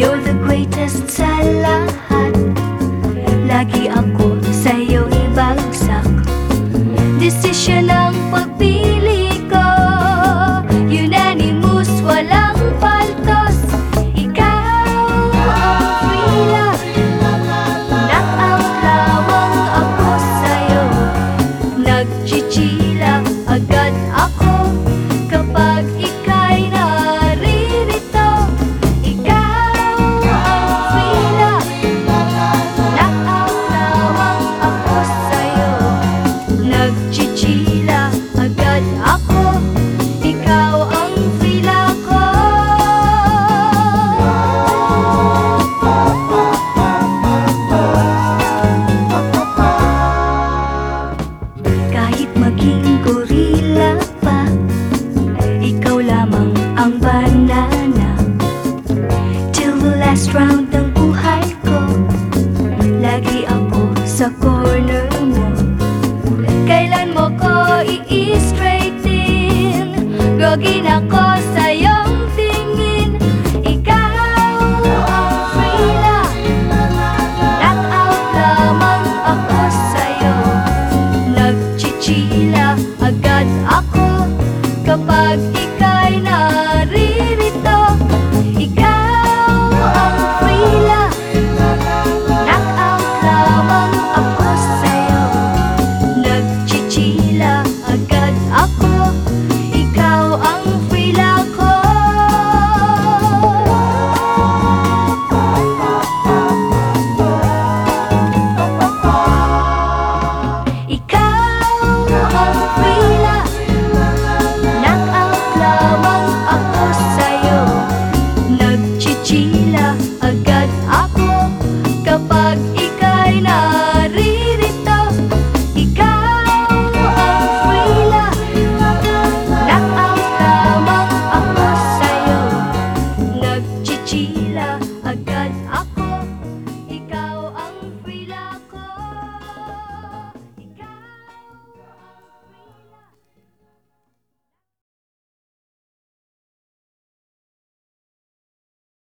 You're the greatest seller, Lagi ang maging gorilla pa. Ikaw lamang ang banana. Till the last round ng buhay ko. Lagi ako sa corner mo. Kailan mo ko i-straighten? Gogi na ako kapag ikaw